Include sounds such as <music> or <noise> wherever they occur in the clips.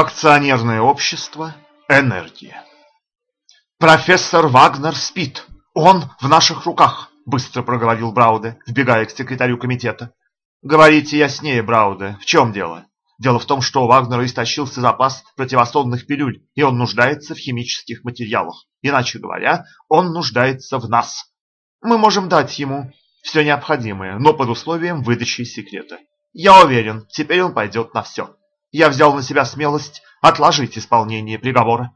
Акционерное общество «Энергия». «Профессор Вагнер спит. Он в наших руках», – быстро проговорил Брауде, вбегая к секретарю комитета. «Говорите яснее, Брауде, в чем дело?» Дело в том, что у Вагнера истощился запас противосонных пилюль, и он нуждается в химических материалах. Иначе говоря, он нуждается в нас. Мы можем дать ему все необходимое, но под условием выдачи секрета. Я уверен, теперь он пойдет на все. Я взял на себя смелость отложить исполнение приговора.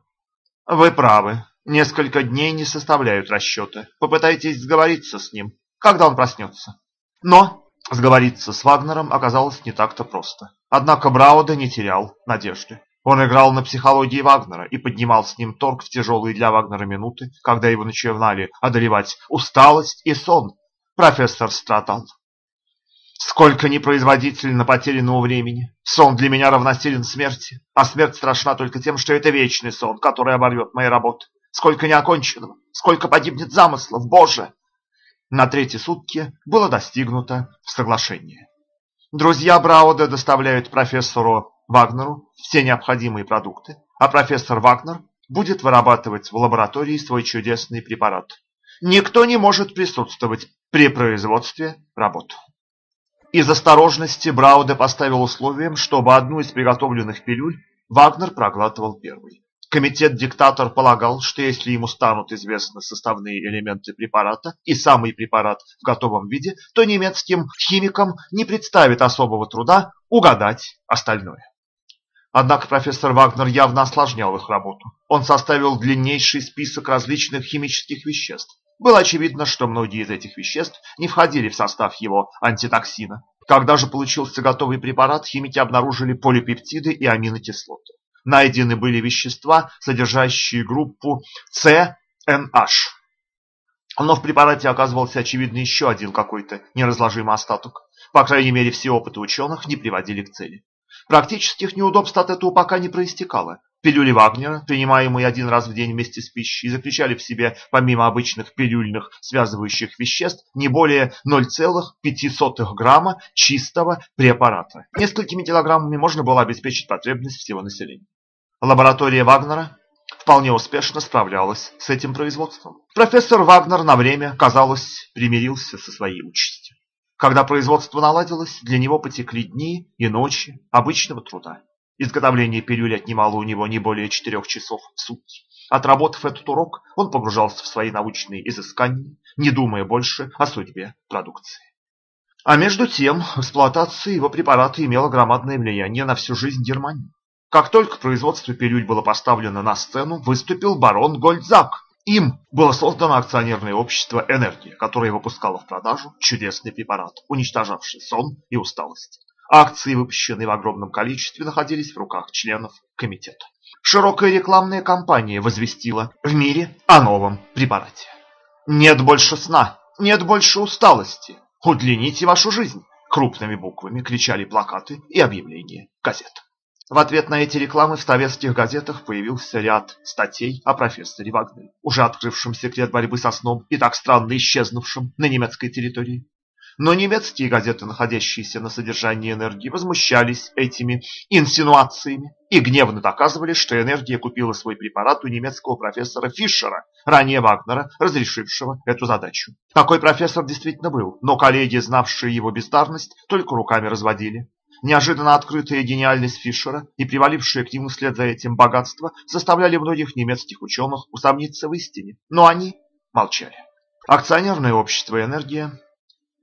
Вы правы. Несколько дней не составляют расчета. Попытайтесь сговориться с ним, когда он проснется. Но сговориться с Вагнером оказалось не так-то просто. Однако Брауда не терял надежды. Он играл на психологии Вагнера и поднимал с ним торг в тяжелые для Вагнера минуты, когда его начинали одолевать усталость и сон. Профессор страдал. Сколько непроизводительно потерянного времени. Сон для меня равносилен смерти, а смерть страшна только тем, что это вечный сон, который оборвет мои работы. Сколько неоконченного, сколько погибнет замыслов, Боже! На третьи сутки было достигнуто соглашение. Друзья Брауда доставляют профессору Вагнеру все необходимые продукты, а профессор Вагнер будет вырабатывать в лаборатории свой чудесный препарат. Никто не может присутствовать при производстве работ. Из осторожности Брауде поставил условием, чтобы одну из приготовленных пилюль Вагнер проглатывал первый. Комитет-диктатор полагал, что если ему станут известны составные элементы препарата и самый препарат в готовом виде, то немецким химикам не представит особого труда угадать остальное. Однако профессор Вагнер явно осложнял их работу. Он составил длиннейший список различных химических веществ, было очевидно, что многие из этих веществ не входили в состав его антитоксина. Когда же получился готовый препарат, химики обнаружили полипептиды и аминокислоты. Найдены были вещества, содержащие группу CNH. Но в препарате оказывался очевидно еще один какой-то неразложимый остаток. По крайней мере, все опыты ученых не приводили к цели. Практических неудобств от этого пока не проистекало. Пилюли Вагнера, принимаемые один раз в день вместе с пищей, заключали в себе, помимо обычных пилюльных связывающих веществ, не более 0,05 грамма чистого препарата. Несколькими килограммами можно было обеспечить потребность всего населения. Лаборатория Вагнера вполне успешно справлялась с этим производством. Профессор Вагнер на время, казалось, примирился со своей участью. Когда производство наладилось, для него потекли дни и ночи обычного труда. Изготовление пилюли отнимало у него не более четырех часов в сутки. Отработав этот урок, он погружался в свои научные изыскания, не думая больше о судьбе продукции. А между тем, эксплуатация его препарата имела громадное влияние на всю жизнь Германии. Как только производство пилюль было поставлено на сцену, выступил барон Гольдзак. Им было создано акционерное общество «Энергия», которое выпускало в продажу чудесный препарат, уничтожавший сон и усталость. Акции, выпущенные в огромном количестве, находились в руках членов комитета. Широкая рекламная кампания возвестила в мире о новом препарате. Нет больше сна, нет больше усталости. Удлините вашу жизнь. Крупными буквами кричали плакаты и объявления газет. В ответ на эти рекламы в советских газетах появился ряд статей о профессоре Вагнере, уже открывшем секрет борьбы со сном и так странно исчезнувшем на немецкой территории. Но немецкие газеты, находящиеся на содержании энергии, возмущались этими инсинуациями и гневно доказывали, что энергия купила свой препарат у немецкого профессора Фишера, ранее Вагнера, разрешившего эту задачу. Такой профессор действительно был, но коллеги, знавшие его бездарность, только руками разводили. Неожиданно открытая гениальность Фишера и привалившее к нему вслед за этим богатство заставляли многих немецких ученых усомниться в истине, но они молчали. Акционерное общество «Энергия»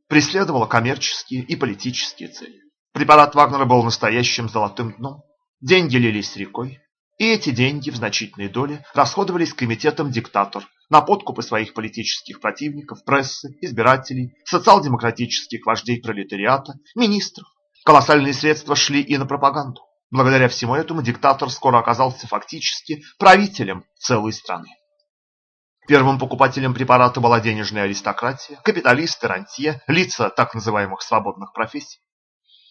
преследовала коммерческие и политические цели. Препарат Вагнера был настоящим золотым дном. Деньги лились рекой, и эти деньги в значительной доле расходовались комитетом «Диктатор» на подкупы своих политических противников, прессы, избирателей, социал-демократических вождей пролетариата, министров. Колоссальные средства шли и на пропаганду. Благодаря всему этому диктатор скоро оказался фактически правителем целой страны. Первым покупателем препарата была денежная аристократия, капиталисты, рантье, лица так называемых свободных профессий.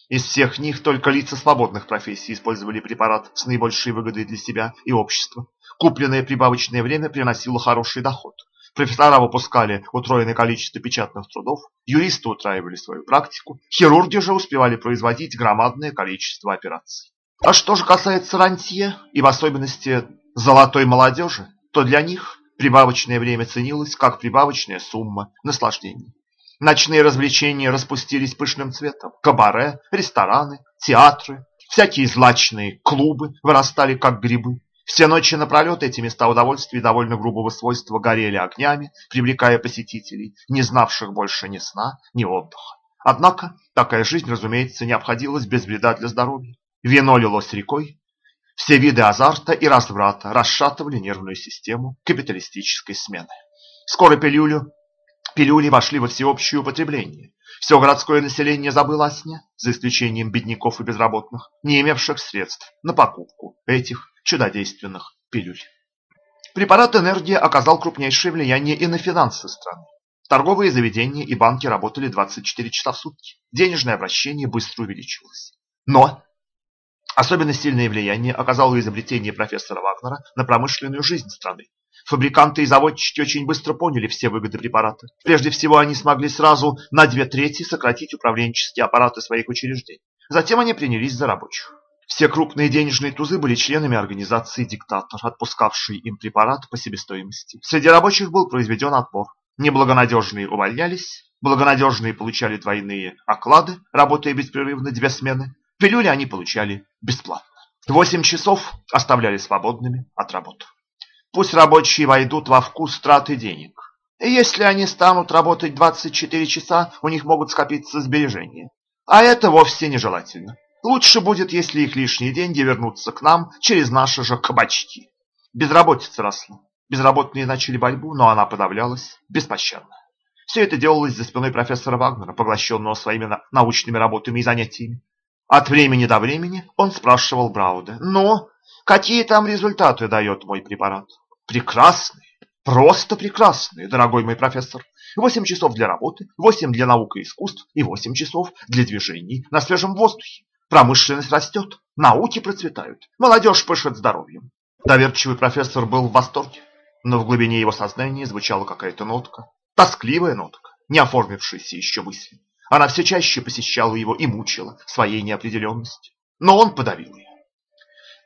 Из всех них только лица свободных профессий использовали препарат с наибольшей выгодой для себя и общества. Купленное прибавочное время приносило хороший доход. Профессора выпускали утроенное количество печатных трудов, юристы утраивали свою практику, хирурги же успевали производить громадное количество операций. А что же касается рантье, и в особенности золотой молодежи, то для них прибавочное время ценилось как прибавочная сумма наслаждений. Ночные развлечения распустились пышным цветом. Кабаре, рестораны, театры, всякие злачные клубы вырастали как грибы. Все ночи напролет эти места удовольствий довольно грубого свойства горели огнями, привлекая посетителей, не знавших больше ни сна, ни отдыха. Однако такая жизнь, разумеется, не обходилась без вреда для здоровья. Вино лилось рекой, все виды азарта и разврата расшатывали нервную систему капиталистической смены. Скоро пилюлю, пилюли вошли во всеобщее употребление. Все городское население забыло о сне, за исключением бедняков и безработных, не имевших средств на покупку этих чудодейственных пилюль. Препарат энергии оказал крупнейшее влияние и на финансы страны. Торговые заведения и банки работали 24 часа в сутки. Денежное обращение быстро увеличивалось. Но особенно сильное влияние оказало изобретение профессора Вагнера на промышленную жизнь страны. Фабриканты и заводчики очень быстро поняли все выгоды препарата. Прежде всего, они смогли сразу на две трети сократить управленческие аппараты своих учреждений. Затем они принялись за рабочих. Все крупные денежные тузы были членами организации «Диктатор», отпускавшей им препарат по себестоимости. Среди рабочих был произведен отбор. Неблагонадежные увольнялись, благонадежные получали двойные оклады, работая беспрерывно две смены. Пилюли они получали бесплатно. Восемь часов оставляли свободными от работы. Пусть рабочие войдут во вкус траты денег. И если они станут работать 24 часа, у них могут скопиться сбережения. А это вовсе нежелательно. Лучше будет, если их лишние деньги вернутся к нам через наши же кабачки. Безработица росла. Безработные начали борьбу, но она подавлялась беспощадно. Все это делалось за спиной профессора Вагнера, поглощенного своими научными работами и занятиями. От времени до времени он спрашивал Брауда, «Ну, какие там результаты дает мой препарат?» «Прекрасные, просто прекрасные, дорогой мой профессор. Восемь часов для работы, восемь для наук и искусств и восемь часов для движений на свежем воздухе. Промышленность растет, науки процветают, молодежь пышет здоровьем. Доверчивый профессор был в восторге, но в глубине его сознания звучала какая-то нотка, тоскливая нотка, не оформившаяся еще мысли. Она все чаще посещала его и мучила своей неопределенностью, но он подавил ее.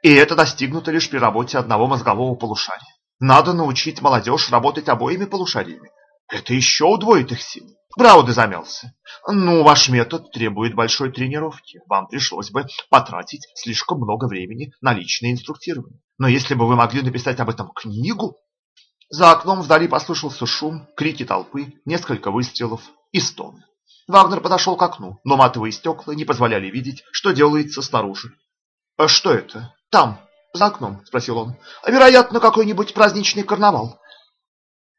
И это достигнуто лишь при работе одного мозгового полушария. Надо научить молодежь работать обоими полушариями. Это еще удвоит их силы. Брауде замялся. Ну, ваш метод требует большой тренировки. Вам пришлось бы потратить слишком много времени на личное инструктирование. Но если бы вы могли написать об этом книгу... За окном вдали послышался шум, крики толпы, несколько выстрелов и стоны. Вагнер подошел к окну, но матовые стекла не позволяли видеть, что делается снаружи. «А что это? Там, за окном?» – спросил он. «Вероятно, какой-нибудь праздничный карнавал.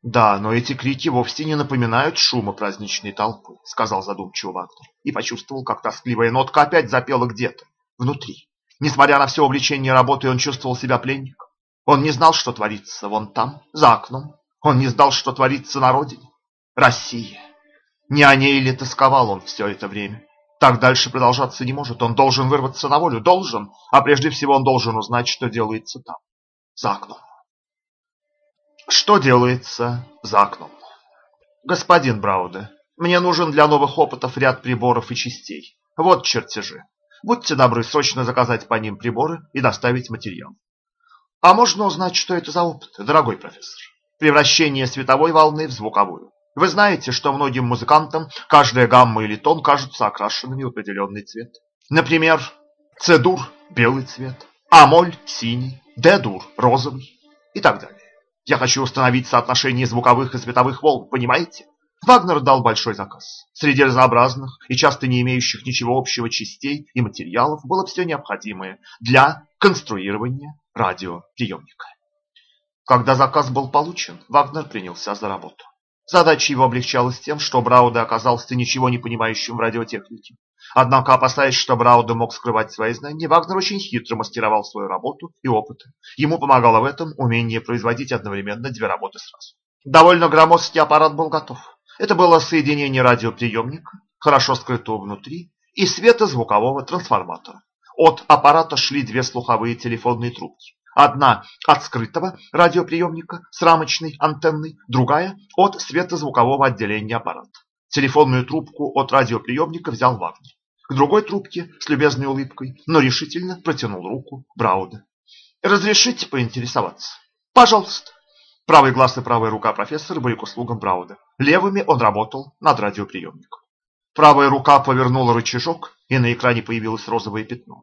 Да, но эти крики вовсе не напоминают шума праздничной толпы, сказал задумчиво Вагнер и почувствовал, как тоскливая нотка опять запела где-то, внутри. Несмотря на все увлечение работой, он чувствовал себя пленником. Он не знал, что творится вон там, за окном. Он не знал, что творится на родине. Россия. Не о ней ли тосковал он все это время? Так дальше продолжаться не может. Он должен вырваться на волю, должен. А прежде всего он должен узнать, что делается там, за окном. Что делается за окном? Господин Брауде, мне нужен для новых опытов ряд приборов и частей. Вот чертежи. Будьте добры срочно заказать по ним приборы и доставить материал. А можно узнать, что это за опыт, дорогой профессор? Превращение световой волны в звуковую. Вы знаете, что многим музыкантам каждая гамма или тон кажутся окрашенными в определенный цвет. Например, С-дур – белый цвет, А-моль – синий, Д-дур – розовый и так далее. Я хочу установить соотношение звуковых и световых волн, понимаете? Вагнер дал большой заказ. Среди разнообразных и часто не имеющих ничего общего частей и материалов было все необходимое для конструирования радиоприемника. Когда заказ был получен, Вагнер принялся за работу. Задача его облегчалась тем, что Брауде оказался ничего не понимающим в радиотехнике. Однако, опасаясь, что Брауде мог скрывать свои знания, Вагнер очень хитро мастеровал свою работу и опыты. Ему помогало в этом умение производить одновременно две работы сразу. Довольно громоздкий аппарат был готов. Это было соединение радиоприемника, хорошо скрытого внутри, и светозвукового трансформатора. От аппарата шли две слуховые телефонные трубки. Одна от скрытого радиоприемника с рамочной антенной, другая от светозвукового отделения аппарата. Телефонную трубку от радиоприемника взял Вагнер. к другой трубке с любезной улыбкой, но решительно протянул руку Брауда. «Разрешите поинтересоваться?» «Пожалуйста». Правый глаз и правая рука профессора были к услугам Брауда. Левыми он работал над радиоприемником. Правая рука повернула рычажок, и на экране появилось розовое пятно.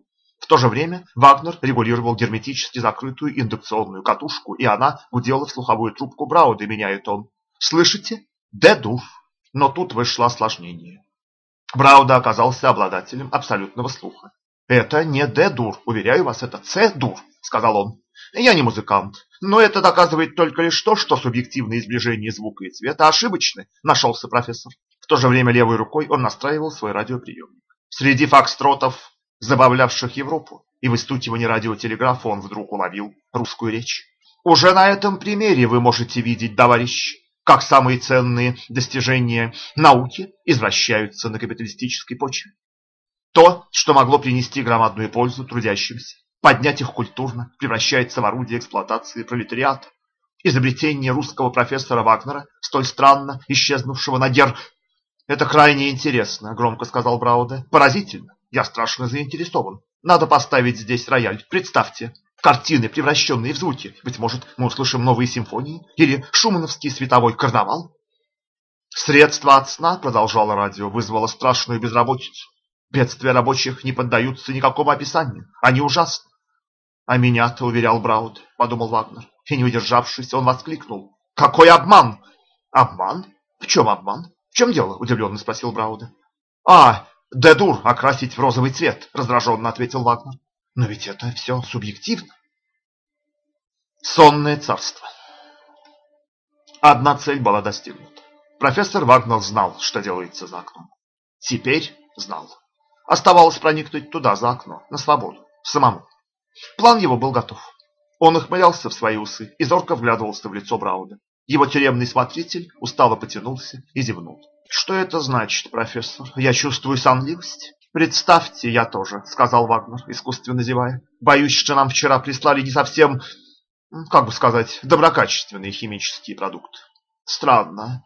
То же время Вагнер регулировал герметически закрытую индукционную катушку, и она гудела в слуховую трубку Брауда, меняя тон. «Слышите? Д-дур». Но тут вышло осложнение. Брауда оказался обладателем абсолютного слуха. «Это не Д-дур, уверяю вас, это С-дур», — сказал он. «Я не музыкант, но это доказывает только лишь то, что субъективные сближения звука и цвета ошибочны», — нашелся профессор. В то же время левой рукой он настраивал свой радиоприемник. Среди фокстротов, забавлявших Европу, и выстукивания радиотелеграфа он вдруг уловил русскую речь. «Уже на этом примере вы можете видеть, товарищ, как самые ценные достижения науки извращаются на капиталистической почве. То, что могло принести громадную пользу трудящимся, поднять их культурно, превращается в орудие эксплуатации пролетариата. Изобретение русского профессора Вагнера, столь странно исчезнувшего на гер... «Это крайне интересно», — громко сказал Брауде. «Поразительно. Я страшно заинтересован. Надо поставить здесь рояль. Представьте, картины, превращенные в звуки. Быть может, мы услышим новые симфонии или шумановский световой карнавал?» Средства от сна, продолжало радио, вызвало страшную безработицу. Бедствия рабочих не поддаются никакому описанию. Они ужасны. А меня-то, уверял Брауд, подумал Вагнер. И не удержавшись, он воскликнул. Какой обман! Обман? В чем обман? В чем дело? Удивленно спросил Брауда. А, Дедур окрасить в розовый цвет, раздраженно ответил Вагнер. Но ведь это все субъективно. Сонное царство. Одна цель была достигнута. Профессор Вагнер знал, что делается за окном. Теперь знал. Оставалось проникнуть туда, за окно, на свободу, самому. План его был готов. Он ухмылялся в свои усы и зорко вглядывался в лицо Брауда. Его тюремный смотритель устало потянулся и зевнул. «Что это значит, профессор? Я чувствую сонливость?» «Представьте, я тоже», — сказал Вагнер, искусственно зевая. «Боюсь, что нам вчера прислали не совсем, как бы сказать, доброкачественные химические продукты. Странно.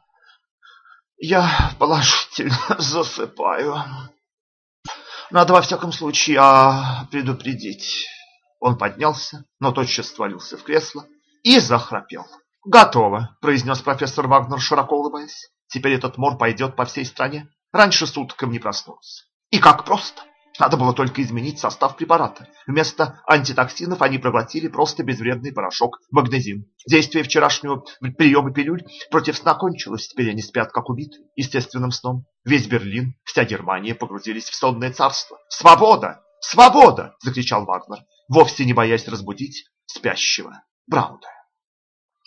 Я положительно <laughs> засыпаю». Надо во всяком случае а, предупредить. Он поднялся, но тотчас свалился в кресло и захрапел. «Готово», – произнес профессор Вагнер, широко улыбаясь. «Теперь этот мор пойдет по всей стране. Раньше суткам не проснулся. И как просто. Надо было только изменить состав препарата. Вместо антитоксинов они проглотили просто безвредный порошок магнезин. Действие вчерашнего приема пилюль против сна кончилось. Теперь они спят, как убиты, естественным сном. Весь Берлин, вся Германия погрузились в сонное царство. «Свобода! Свобода!» – закричал Вагнер, вовсе не боясь разбудить спящего Брауда.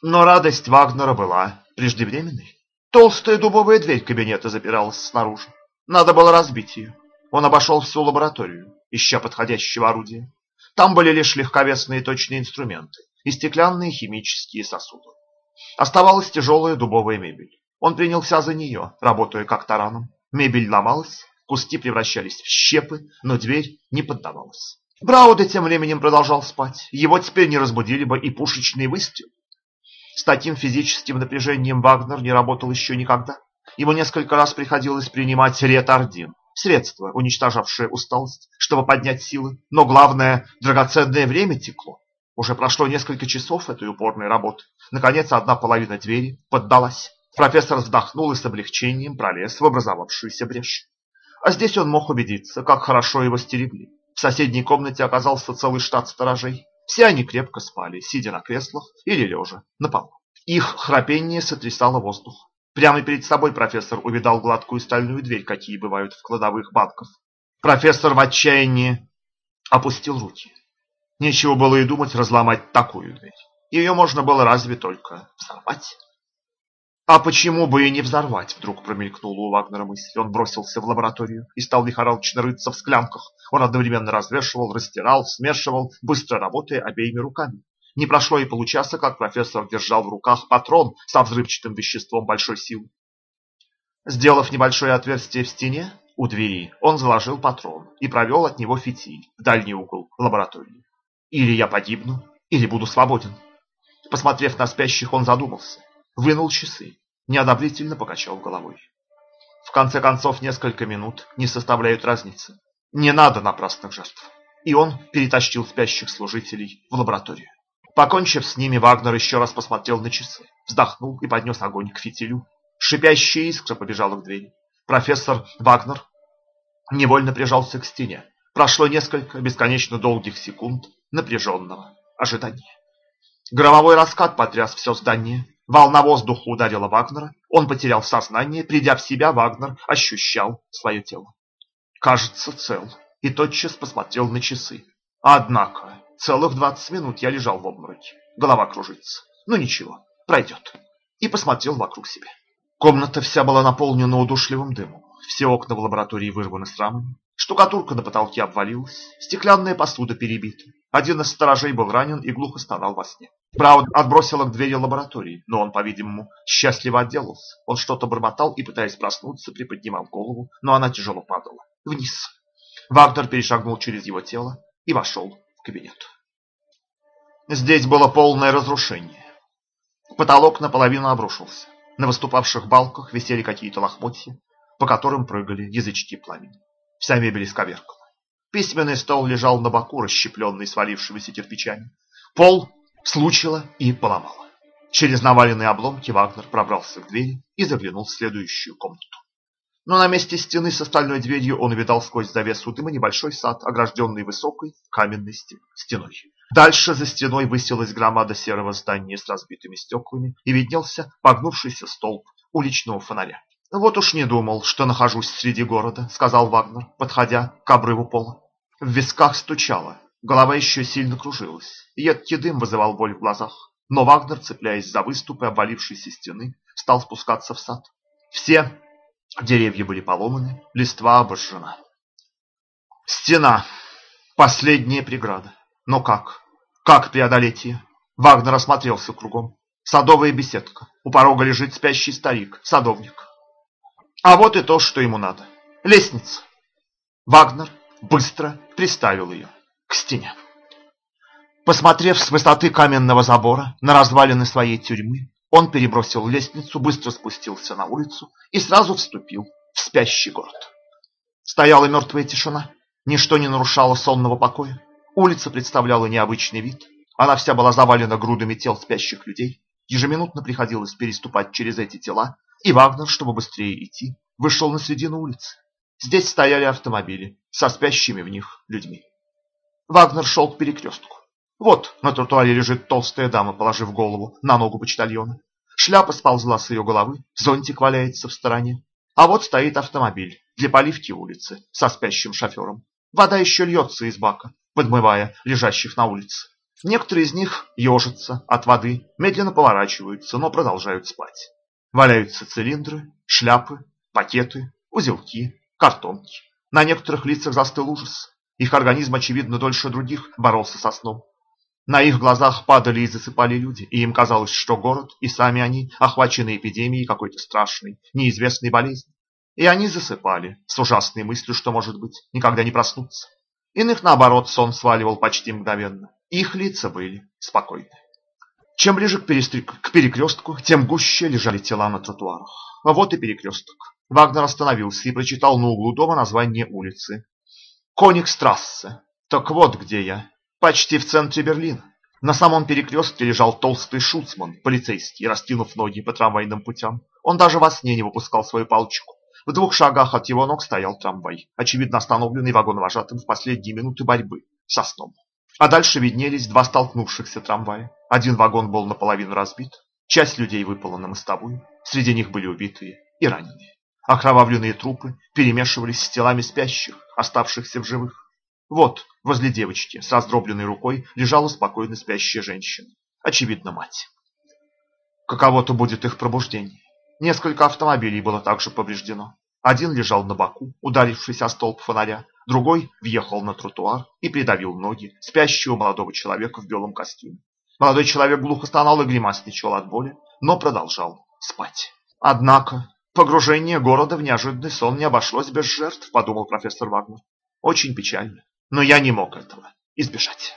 Но радость Вагнера была преждевременной. Толстая дубовая дверь кабинета запиралась снаружи. Надо было разбить ее. Он обошел всю лабораторию, ища подходящего орудия. Там были лишь легковесные точные инструменты и стеклянные химические сосуды. Оставалась тяжелая дубовая мебель. Он принялся за нее, работая как тараном. Мебель ломалась, куски превращались в щепы, но дверь не поддавалась. Брауда тем временем продолжал спать. Его теперь не разбудили бы и пушечный выстрел. С таким физическим напряжением Вагнер не работал еще никогда. Ему несколько раз приходилось принимать ретардин, средство, уничтожавшее усталость, чтобы поднять силы. Но главное, драгоценное время текло. Уже прошло несколько часов этой упорной работы. Наконец, одна половина двери поддалась. Профессор вздохнул и с облегчением пролез в образовавшуюся брешь. А здесь он мог убедиться, как хорошо его стерегли. В соседней комнате оказался целый штат сторожей. Все они крепко спали, сидя на креслах или лежа на полу. Их храпение сотрясало воздух. Прямо перед собой профессор увидал гладкую стальную дверь, какие бывают в кладовых банках. Профессор в отчаянии опустил руки. Нечего было и думать разломать такую дверь. Ее можно было разве только взорвать. А почему бы и не взорвать, вдруг промелькнула у Вагнера мысль. Он бросился в лабораторию и стал лихорадочно рыться в склянках. Он одновременно развешивал, растирал, смешивал, быстро работая обеими руками. Не прошло и получаса, как профессор держал в руках патрон со взрывчатым веществом большой силы. Сделав небольшое отверстие в стене у двери, он заложил патрон и провел от него фитиль в дальний угол лаборатории. Или я погибну, или буду свободен. Посмотрев на спящих, он задумался, вынул часы, неодобрительно покачал головой. В конце концов, несколько минут не составляют разницы. Не надо напрасных жертв. И он перетащил спящих служителей в лабораторию. Покончив с ними, Вагнер еще раз посмотрел на часы, вздохнул и поднес огонь к фитилю. Шипящая искра побежала к двери. Профессор Вагнер невольно прижался к стене. Прошло несколько бесконечно долгих секунд напряженного ожидания. Громовой раскат потряс все здание. Волна воздуха ударила Вагнера. Он потерял сознание. Придя в себя, Вагнер ощущал свое тело. Кажется, цел. И тотчас посмотрел на часы. Однако, целых двадцать минут я лежал в обмороке. Голова кружится. Ну ничего, пройдет. И посмотрел вокруг себя. Комната вся была наполнена удушливым дымом. Все окна в лаборатории вырваны с рамами. Штукатурка на потолке обвалилась. Стеклянная посуда перебита. Один из сторожей был ранен и глухо стонал во сне. Брауд отбросила к двери лаборатории, но он, по-видимому, счастливо отделался. Он что-то бормотал и, пытаясь проснуться, приподнимал голову, но она тяжело падала. Вниз. Вагнер перешагнул через его тело и вошел в кабинет. Здесь было полное разрушение. Потолок наполовину обрушился. На выступавших балках висели какие-то лохмотья, по которым прыгали язычки пламени. Вся мебель исковеркала. Письменный стол лежал на боку, расщепленный свалившимися кирпичами. Пол случило и поломало. Через наваленные обломки Вагнер пробрался к двери и заглянул в следующую комнату. Но на месте стены с остальной дверью он увидал сквозь завесу дыма небольшой сад, огражденный высокой каменной стеной. Дальше за стеной высилась громада серого здания с разбитыми стеклами и виднелся погнувшийся столб уличного фонаря. «Вот уж не думал, что нахожусь среди города», — сказал Вагнер, подходя к обрыву пола. В висках стучало, голова еще сильно кружилась, едкий дым вызывал боль в глазах. Но Вагнер, цепляясь за выступы обвалившейся стены, стал спускаться в сад. Все деревья были поломаны, листва обожжена. Стена. Последняя преграда. Но как? Как преодолеть ее? Вагнер осмотрелся кругом. Садовая беседка. У порога лежит спящий старик, садовник. А вот и то, что ему надо. Лестница. Вагнер быстро приставил ее к стене. Посмотрев с высоты каменного забора на развалины своей тюрьмы, он перебросил лестницу, быстро спустился на улицу и сразу вступил в спящий город. Стояла мертвая тишина, ничто не нарушало сонного покоя. Улица представляла необычный вид. Она вся была завалена грудами тел спящих людей. Ежеминутно приходилось переступать через эти тела, и Вагнер, чтобы быстрее идти, вышел на середину улицы. Здесь стояли автомобили со спящими в них людьми. Вагнер шел к перекрестку. Вот на тротуаре лежит толстая дама, положив голову на ногу почтальона. Шляпа сползла с ее головы, зонтик валяется в стороне. А вот стоит автомобиль для поливки улицы со спящим шофером. Вода еще льется из бака, подмывая лежащих на улице. Некоторые из них ежатся от воды, медленно поворачиваются, но продолжают спать. Валяются цилиндры, шляпы, пакеты, узелки, картонки. На некоторых лицах застыл ужас. Их организм, очевидно, дольше других боролся со сном. На их глазах падали и засыпали люди, и им казалось, что город и сами они охвачены эпидемией какой-то страшной, неизвестной болезни. И они засыпали с ужасной мыслью, что, может быть, никогда не проснутся. Иных, наоборот, сон сваливал почти мгновенно. Их лица были спокойны. Чем ближе к, к перекрестку, тем гуще лежали тела на тротуарах. А вот и перекресток. Вагнер остановился и прочитал на углу дома название улицы. Коникстрассе. Так вот где я. Почти в центре Берлина. На самом перекрестке лежал толстый шуцман, полицейский, растянув ноги по трамвайным путям. Он даже во сне не выпускал свою палочку. В двух шагах от его ног стоял трамвай, очевидно остановленный вагоновожатым в последние минуты борьбы со сном. А дальше виднелись два столкнувшихся трамвая. Один вагон был наполовину разбит, часть людей выпала на мостовую, среди них были убитые и раненые. Окровавленные трупы перемешивались с телами спящих, оставшихся в живых. Вот, возле девочки, с раздробленной рукой, лежала спокойно спящая женщина. Очевидно, мать. Каково-то будет их пробуждение. Несколько автомобилей было также повреждено. Один лежал на боку, ударившись о столб фонаря, другой въехал на тротуар и придавил ноги спящего молодого человека в белом костюме. Молодой человек глухо стонал и гримасничал от боли, но продолжал спать. Однако погружение города в неожиданный сон не обошлось без жертв, подумал профессор Вагнер. Очень печально, но я не мог этого избежать.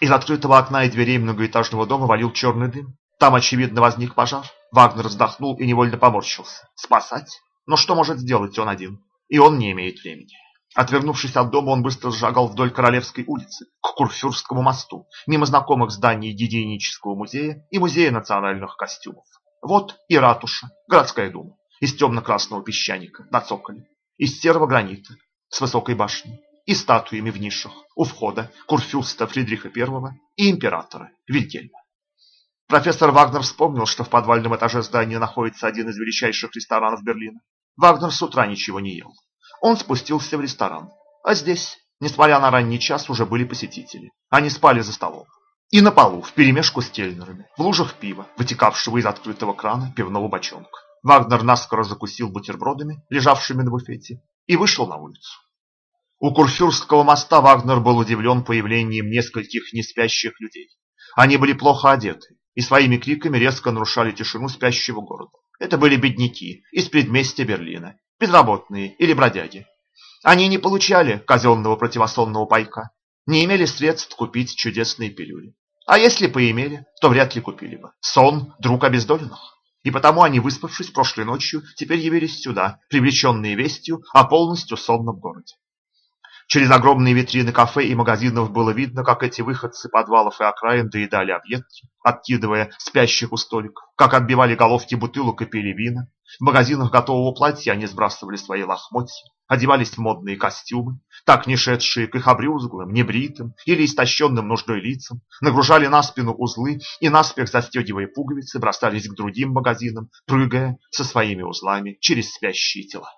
Из открытого окна и дверей многоэтажного дома валил черный дым. Там, очевидно, возник пожар. Вагнер вздохнул и невольно поморщился. Спасать? Но что может сделать он один? И он не имеет времени. Отвернувшись от дома, он быстро сжагал вдоль Королевской улицы, к Курфюрстскому мосту, мимо знакомых зданий Гигиенического музея и Музея национальных костюмов. Вот и ратуша, городская дума, из темно-красного песчаника на цоколе, из серого гранита с высокой башней и статуями в нишах у входа Курфюрста Фридриха I и императора Вильгельма. Профессор Вагнер вспомнил, что в подвальном этаже здания находится один из величайших ресторанов Берлина. Вагнер с утра ничего не ел. Он спустился в ресторан. А здесь, несмотря на ранний час, уже были посетители. Они спали за столом. И на полу, вперемешку с кельнерами, в лужах пива, вытекавшего из открытого крана пивного бочонка. Вагнер наскоро закусил бутербродами, лежавшими на буфете, и вышел на улицу. У Курфюрстского моста Вагнер был удивлен появлением нескольких неспящих людей. Они были плохо одеты и своими криками резко нарушали тишину спящего города. Это были бедняки из предместья Берлина, безработные или бродяги. Они не получали казенного противосонного пайка, не имели средств купить чудесные пилюли. А если поимели, то вряд ли купили бы. Сон – друг обездоленных. И потому они, выспавшись прошлой ночью, теперь явились сюда, привлеченные вестью о полностью сонном городе. Через огромные витрины кафе и магазинов было видно, как эти выходцы подвалов и окраин доедали объедки, откидывая спящих у столиков, как отбивали головки бутылок и пили вина. В магазинах готового платья они сбрасывали свои лохмотья, одевались в модные костюмы, так не шедшие к их обрюзглым, небритым или истощенным нуждой лицам, нагружали на спину узлы и наспех застегивая пуговицы, бросались к другим магазинам, прыгая со своими узлами через спящие тела.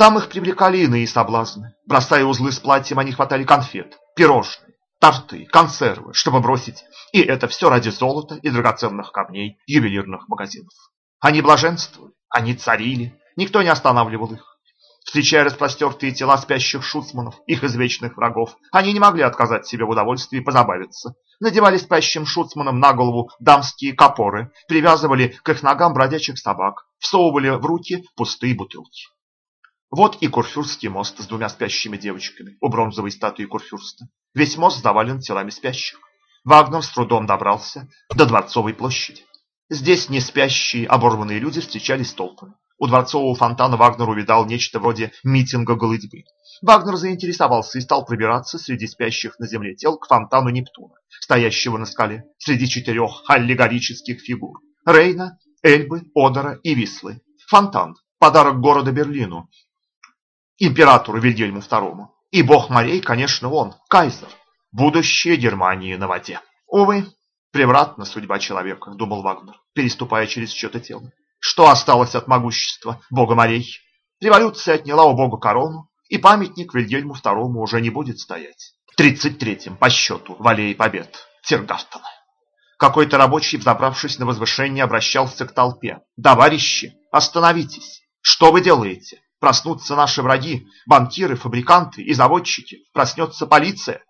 Там их привлекали иные соблазны. Бросая узлы с платьем, они хватали конфет, пирожные, торты, консервы, чтобы бросить. И это все ради золота и драгоценных камней ювелирных магазинов. Они блаженствовали, они царили, никто не останавливал их. Встречая распростертые тела спящих шуцманов, их извечных врагов, они не могли отказать себе в удовольствии позабавиться. Надевали спящим шуцманам на голову дамские капоры, привязывали к их ногам бродячих собак, всовывали в руки пустые бутылки. Вот и Курфюрстский мост с двумя спящими девочками у бронзовой статуи Курфюрста. Весь мост завален телами спящих. Вагнер с трудом добрался до Дворцовой площади. Здесь не спящие, оборванные люди встречались толпами. У дворцового фонтана Вагнер увидал нечто вроде митинга голытьбы. Вагнер заинтересовался и стал пробираться среди спящих на земле тел к фонтану Нептуна, стоящего на скале, среди четырех аллегорических фигур – Рейна, Эльбы, Одера и Вислы. Фонтан – подарок города Берлину, императору Вильгельму II. И бог морей, конечно, он, кайзер, будущее Германии на воде. Увы, превратна судьба человека, думал Вагнер, переступая через чье-то. Что осталось от могущества бога морей? Революция отняла у бога корону, и памятник Вильгельму II уже не будет стоять. В 33-м по счету в аллее побед Тиргартена. Какой-то рабочий, взобравшись на возвышение, обращался к толпе. «Товарищи, остановитесь! Что вы делаете? Проснутся наши враги, банкиры, фабриканты и заводчики. Проснется полиция.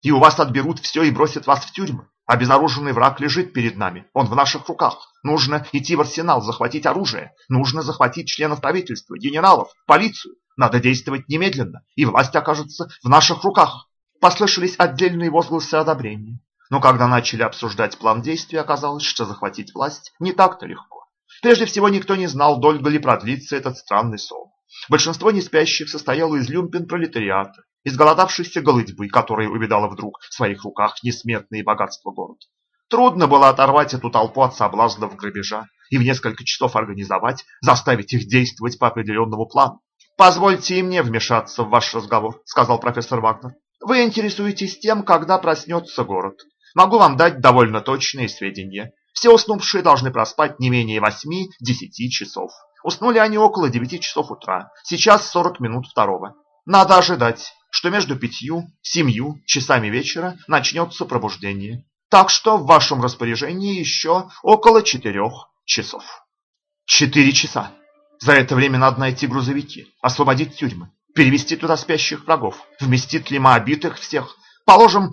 И у вас отберут все и бросят вас в тюрьмы. Обезоруженный враг лежит перед нами. Он в наших руках. Нужно идти в арсенал, захватить оружие. Нужно захватить членов правительства, генералов, полицию. Надо действовать немедленно, и власть окажется в наших руках. Послышались отдельные возгласы одобрения. Но когда начали обсуждать план действий, оказалось, что захватить власть не так-то легко. Прежде всего, никто не знал, долго ли продлится этот странный сон. Большинство неспящих состояло из люмпен пролетариата, из голодавшейся голытьбы, которая увидала вдруг в своих руках несметные богатства города. Трудно было оторвать эту толпу от соблазнов грабежа и в несколько часов организовать, заставить их действовать по определенному плану. «Позвольте мне вмешаться в ваш разговор», — сказал профессор Вагнер. «Вы интересуетесь тем, когда проснется город. Могу вам дать довольно точные сведения. Все уснувшие должны проспать не менее восьми-десяти часов. Уснули они около девяти часов утра. Сейчас сорок минут второго. Надо ожидать, что между пятью, семью часами вечера начнется пробуждение. Так что в вашем распоряжении еще около четырех часов. Четыре часа. За это время надо найти грузовики, освободить тюрьмы, перевести туда спящих врагов, вместить ли мы обитых всех. Положим,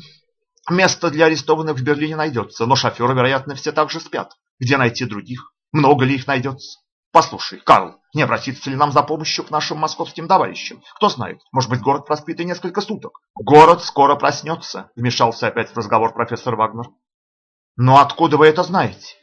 место для арестованных в Берлине найдется, но шоферы, вероятно, все так же спят. Где найти других? Много ли их найдется? Послушай, Карл, не обратиться ли нам за помощью к нашим московским товарищам? Кто знает, может быть, город проспит и несколько суток. Город скоро проснется, вмешался опять в разговор профессор Вагнер. Но откуда вы это знаете?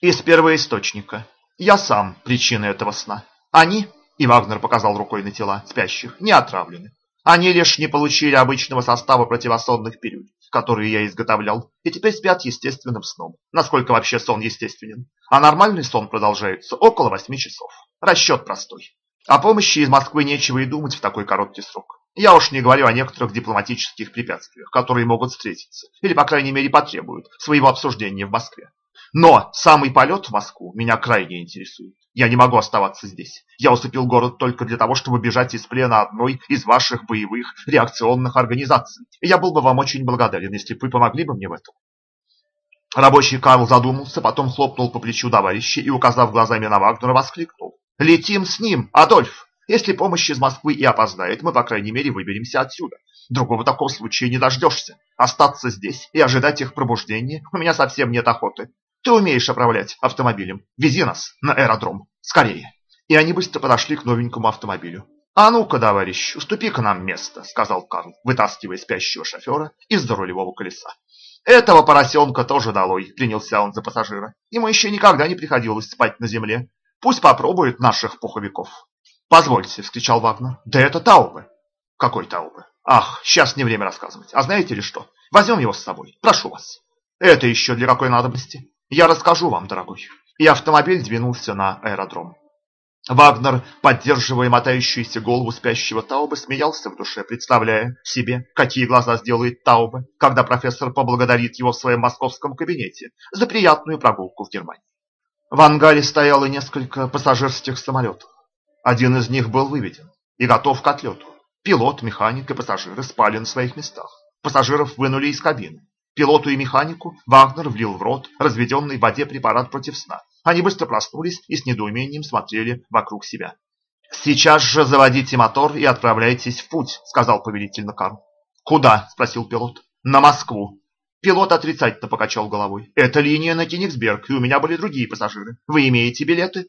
Из первоисточника. Я сам причина этого сна. Они И Вагнер показал рукой на тела спящих. Не отравлены. Они лишь не получили обычного состава противосонных пилюль, которые я изготовлял, и теперь спят естественным сном. Насколько вообще сон естественен? А нормальный сон продолжается около восьми часов. Расчет простой. О помощи из Москвы нечего и думать в такой короткий срок. Я уж не говорю о некоторых дипломатических препятствиях, которые могут встретиться, или, по крайней мере, потребуют своего обсуждения в Москве. Но самый полет в Москву меня крайне интересует. Я не могу оставаться здесь. Я усыпил город только для того, чтобы бежать из плена одной из ваших боевых реакционных организаций. И я был бы вам очень благодарен, если бы вы помогли бы мне в этом. Рабочий Карл задумался, потом хлопнул по плечу товарища и, указав глазами на Вагнера, воскликнул. «Летим с ним, Адольф! Если помощь из Москвы и опоздает, мы, по крайней мере, выберемся отсюда. Другого такого случая не дождешься. Остаться здесь и ожидать их пробуждения у меня совсем нет охоты. Ты умеешь управлять автомобилем. Вези нас на аэродром. Скорее. И они быстро подошли к новенькому автомобилю. «А ну-ка, товарищ, уступи-ка нам место», — сказал Карл, вытаскивая спящего шофера из-за рулевого колеса. «Этого поросенка тоже долой», — принялся он за пассажира. «Ему еще никогда не приходилось спать на земле. Пусть попробует наших пуховиков». «Позвольте», — вскричал Вагнер. «Да это Таубе». «Какой Таубе?» «Ах, сейчас не время рассказывать. А знаете ли что? Возьмем его с собой. Прошу вас». «Это еще для какой надобности?» Я расскажу вам, дорогой. И автомобиль двинулся на аэродром. Вагнер, поддерживая мотающуюся голову спящего Тауба, смеялся в душе, представляя себе, какие глаза сделает Тауба, когда профессор поблагодарит его в своем московском кабинете за приятную прогулку в Германии. В ангаре стояло несколько пассажирских самолетов. Один из них был выведен и готов к отлету. Пилот, механик и пассажиры спали на своих местах. Пассажиров вынули из кабины. Пилоту и механику Вагнер влил в рот разведенный в воде препарат против сна. Они быстро проснулись и с недоумением смотрели вокруг себя. «Сейчас же заводите мотор и отправляйтесь в путь», — сказал повелительно Карл. «Куда?» — спросил пилот. «На Москву». Пилот отрицательно покачал головой. «Это линия на Кенигсберг, и у меня были другие пассажиры. Вы имеете билеты?»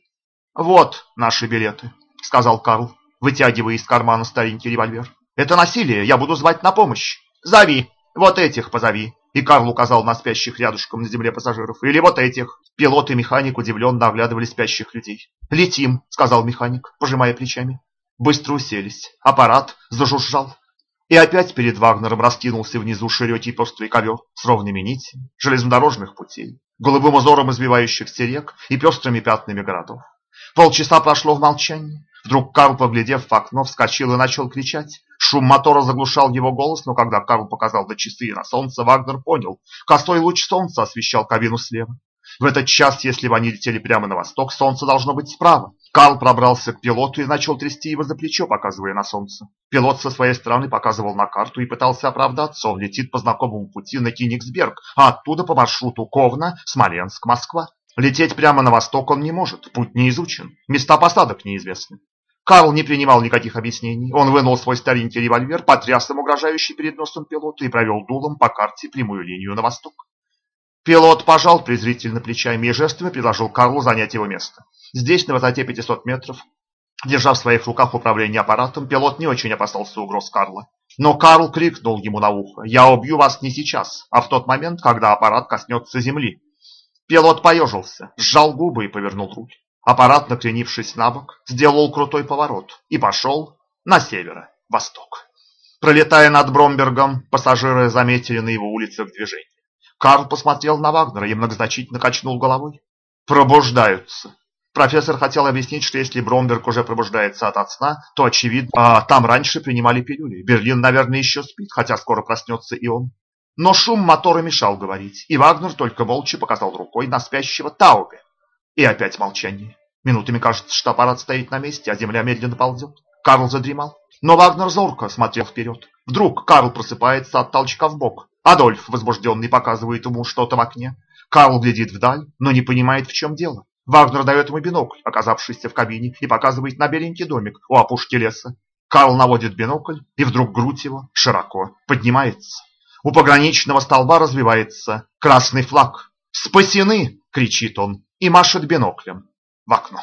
«Вот наши билеты», — сказал Карл, вытягивая из кармана старенький револьвер. «Это насилие, я буду звать на помощь. Зови, вот этих позови». И Карл указал на спящих рядышком на земле пассажиров. Или вот этих. Пилот и механик удивленно оглядывали спящих людей. «Летим», — сказал механик, пожимая плечами. Быстро уселись. Аппарат зажужжал. И опять перед Вагнером раскинулся внизу широкий пестрый ковер с ровными нитями железнодорожных путей, голубым узором избивающихся рек и пестрыми пятнами городов. Полчаса прошло в молчании. Вдруг Карл, поглядев в окно, вскочил и начал кричать. Шум мотора заглушал его голос, но когда Карл показал до часы на солнце, Вагнер понял. Косой луч солнца освещал кабину слева. В этот час, если бы они летели прямо на восток, солнце должно быть справа. Карл пробрался к пилоту и начал трясти его за плечо, показывая на солнце. Пилот со своей стороны показывал на карту и пытался оправдаться. Он летит по знакомому пути на Кенигсберг, а оттуда по маршруту Ковна, Смоленск, Москва. Лететь прямо на восток он не может, путь не изучен, места посадок неизвестны. Карл не принимал никаких объяснений. Он вынул свой старенький револьвер, потряс им угрожающий перед носом пилота и провел дулом по карте прямую линию на восток. Пилот пожал презрительно плечами и жестами предложил Карлу занять его место. Здесь, на высоте 500 метров, держа в своих руках управление аппаратом, пилот не очень опасался угроз Карла. Но Карл крикнул ему на ухо, «Я убью вас не сейчас, а в тот момент, когда аппарат коснется земли». Пилот поежился, сжал губы и повернул руль. Аппарат, накренившись на бок, сделал крутой поворот и пошел на северо-восток. Пролетая над Бромбергом, пассажиры заметили на его улицах движение. Карл посмотрел на Вагнера и многозначительно качнул головой. «Пробуждаются!» Профессор хотел объяснить, что если Бромберг уже пробуждается от сна, то, очевидно, а, там раньше принимали пилюли. Берлин, наверное, еще спит, хотя скоро проснется и он. Но шум мотора мешал говорить, и Вагнер только молча показал рукой на спящего Таубе. И опять молчание. Минутами кажется, что аппарат стоит на месте, а земля медленно ползет. Карл задремал. Но Вагнер зорко смотрел вперед. Вдруг Карл просыпается от толчка в бок. Адольф, возбужденный, показывает ему что-то в окне. Карл глядит вдаль, но не понимает, в чем дело. Вагнер дает ему бинокль, оказавшийся в кабине, и показывает на беленький домик у опушки леса. Карл наводит бинокль, и вдруг грудь его широко поднимается. У пограничного столба развивается красный флаг. «Спасены!» — кричит он и машет биноклем в окно.